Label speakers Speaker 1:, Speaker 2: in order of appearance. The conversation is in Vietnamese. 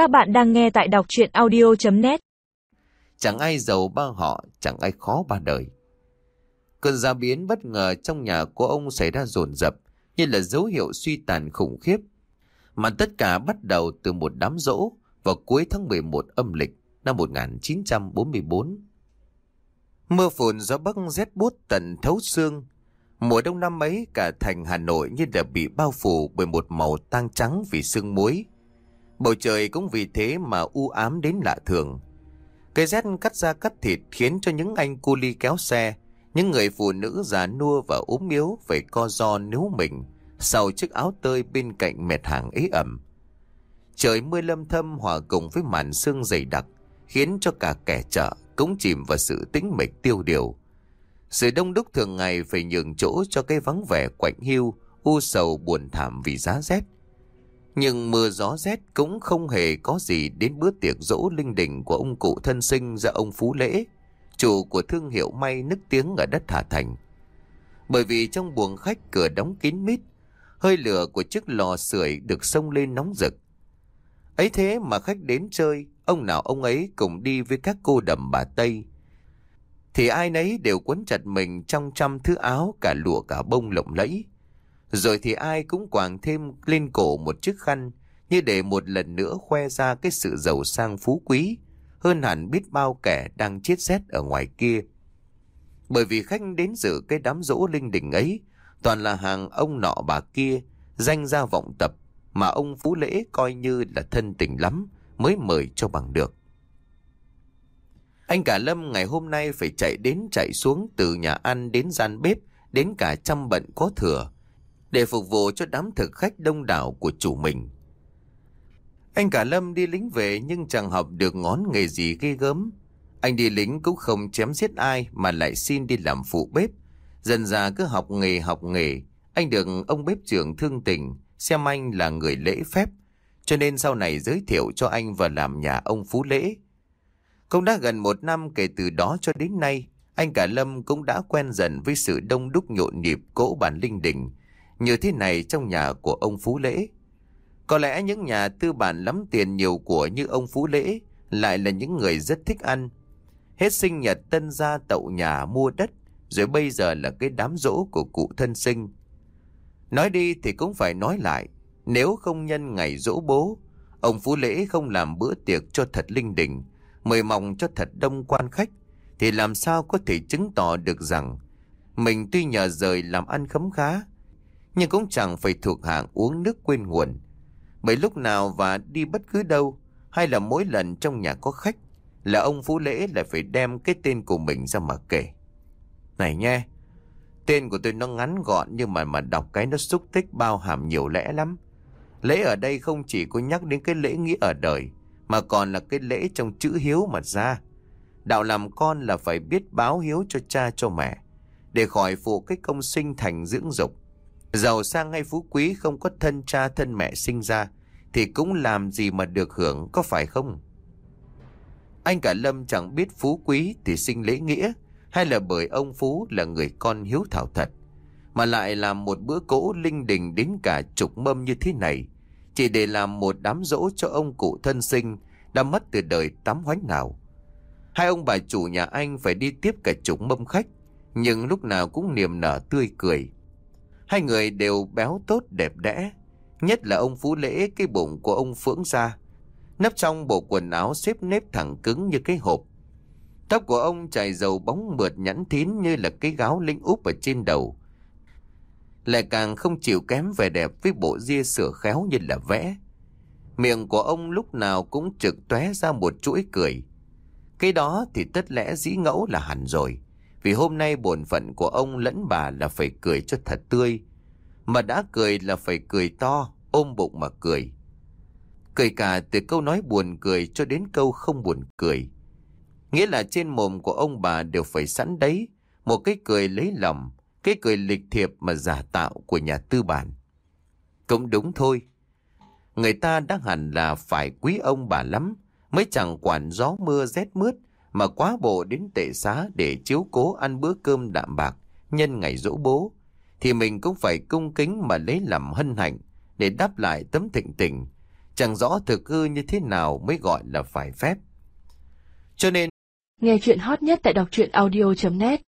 Speaker 1: Các bạn đang nghe tại đọc chuyện audio.net
Speaker 2: Chẳng ai giàu ba họ, chẳng ai khó ba đời. Cơn gia biến bất ngờ trong nhà của ông xảy ra dồn dập như là dấu hiệu suy tàn khủng khiếp. Mà tất cả bắt đầu từ một đám rỗ vào cuối tháng 11 âm lịch năm 1944. Mưa phùn gió bắc rét bút tận thấu xương. Mùa đông năm ấy cả thành Hà Nội như là bị bao phủ bởi một màu tang trắng vì sương muối. Bầu trời cũng vì thế mà u ám đến lạ thường. Cây rét cắt da cắt thịt khiến cho những anh cu ly kéo xe, những người phụ nữ già nua và ốm yếu phải co do níu mình sau chiếc áo tơi bên cạnh mệt hàng ế ẩm. Trời mưa lâm thâm hòa cùng với màn sương dày đặc khiến cho cả kẻ chợ cũng chìm vào sự tĩnh mịch tiêu điều. Sự đông đúc thường ngày phải nhường chỗ cho cái vắng vẻ quạnh hiu, u sầu buồn thảm vì giá rét. Nhưng mưa gió rét cũng không hề có gì đến bữa tiệc dỗ linh đình của ông cụ thân sinh ra ông Phú Lễ, chủ của thương hiệu may nức tiếng ở đất Hà Thành. Bởi vì trong buồng khách cửa đóng kín mít, hơi lửa của chiếc lò sưởi được sông lên nóng rực. Ấy thế mà khách đến chơi, ông nào ông ấy cùng đi với các cô đầm bà Tây. Thì ai nấy đều quấn chặt mình trong trăm thứ áo cả lụa cả bông lộng lẫy. Rồi thì ai cũng quàng thêm lên cổ một chiếc khăn như để một lần nữa khoe ra cái sự giàu sang phú quý, hơn hẳn biết bao kẻ đang chết rét ở ngoài kia. Bởi vì khách đến dự cái đám rỗ linh đình ấy, toàn là hàng ông nọ bà kia, danh gia vọng tập, mà ông Phú Lễ coi như là thân tình lắm, mới mời cho bằng được. Anh cả Lâm ngày hôm nay phải chạy đến chạy xuống từ nhà ăn đến gian bếp, đến cả trăm bận có thừa để phục vụ cho đám thực khách đông đảo của chủ mình. Anh cả Lâm đi lính về nhưng chẳng học được ngón nghề gì ghê gớm. Anh đi lính cũng không chém giết ai mà lại xin đi làm phụ bếp. Dần ra cứ học nghề học nghề, anh được ông bếp trưởng thương tình, xem anh là người lễ phép, cho nên sau này giới thiệu cho anh vào làm nhà ông Phú Lễ. Cũng đã gần một năm kể từ đó cho đến nay, anh cả Lâm cũng đã quen dần với sự đông đúc nhộn nhịp cỗ bản linh đình, như thế này trong nhà của ông Phú Lễ. Có lẽ những nhà tư bản lắm tiền nhiều của như ông Phú Lễ lại là những người rất thích ăn. Hết sinh nhật tân gia tậu nhà mua đất, rồi bây giờ là cái đám rỗ của cụ thân sinh. Nói đi thì cũng phải nói lại, nếu không nhân ngày dỗ bố, ông Phú Lễ không làm bữa tiệc cho thật linh đình, mời mong cho thật đông quan khách, thì làm sao có thể chứng tỏ được rằng mình tuy nhờ rời làm ăn khấm khá, nhưng cũng chẳng phải thuộc hạng uống nước quên nguồn. Bởi lúc nào và đi bất cứ đâu, hay là mỗi lần trong nhà có khách, là ông Phú Lễ lại phải đem cái tên của mình ra mà kể. Này nhé, tên của tôi nó ngắn gọn nhưng mà mà đọc cái nó xúc tích bao hàm nhiều lẽ lắm. Lễ ở đây không chỉ có nhắc đến cái lễ nghĩa ở đời, mà còn là cái lễ trong chữ hiếu mà ra. Đạo làm con là phải biết báo hiếu cho cha cho mẹ, để khỏi phụ cái công sinh thành dưỡng dục. Giàu sang hay phú quý không có thân cha thân mẹ sinh ra, thì cũng làm gì mà được hưởng có phải không? Anh cả Lâm chẳng biết phú quý thì sinh lễ nghĩa, hay là bởi ông Phú là người con hiếu thảo thật, mà lại làm một bữa cỗ linh đình đến cả chục mâm như thế này, chỉ để làm một đám dỗ cho ông cụ thân sinh đã mất từ đời tắm hoánh nào. Hai ông bà chủ nhà anh phải đi tiếp cả chục mâm khách, nhưng lúc nào cũng niềm nở tươi cười. Hai người đều béo tốt đẹp đẽ, nhất là ông Phú Lễ cái bụng của ông Phượng ra. Nấp trong bộ quần áo xếp nếp thẳng cứng như cái hộp. Tóc của ông chảy dầu bóng mượt nhẵn thín như là cái gáo linh úp ở trên đầu. Lại càng không chịu kém vẻ đẹp với bộ ria sửa khéo như là vẽ. Miệng của ông lúc nào cũng trực tóe ra một chuỗi cười. Cái đó thì tất lẽ dĩ ngẫu là hẳn rồi. Vì hôm nay bổn phận của ông lẫn bà là phải cười cho thật tươi. Mà đã cười là phải cười to, ôm bụng mà cười. Cười cả từ câu nói buồn cười cho đến câu không buồn cười. Nghĩa là trên mồm của ông bà đều phải sẵn đấy, một cái cười lấy lòng, cái cười lịch thiệp mà giả tạo của nhà tư bản. Cũng đúng thôi. Người ta đang hẳn là phải quý ông bà lắm, mới chẳng quản gió mưa rét mướt, mà quá bộ đến tệ xá để chiếu cố ăn bữa cơm đạm bạc nhân ngày dỗ bố, thì mình cũng phải cung kính mà lấy làm hân hạnh để đáp lại tấm thịnh tình, chẳng rõ thực hư như thế nào mới gọi là phải phép. Cho nên,
Speaker 3: Nghe chuyện hot nhất tại đọc truyện audio.net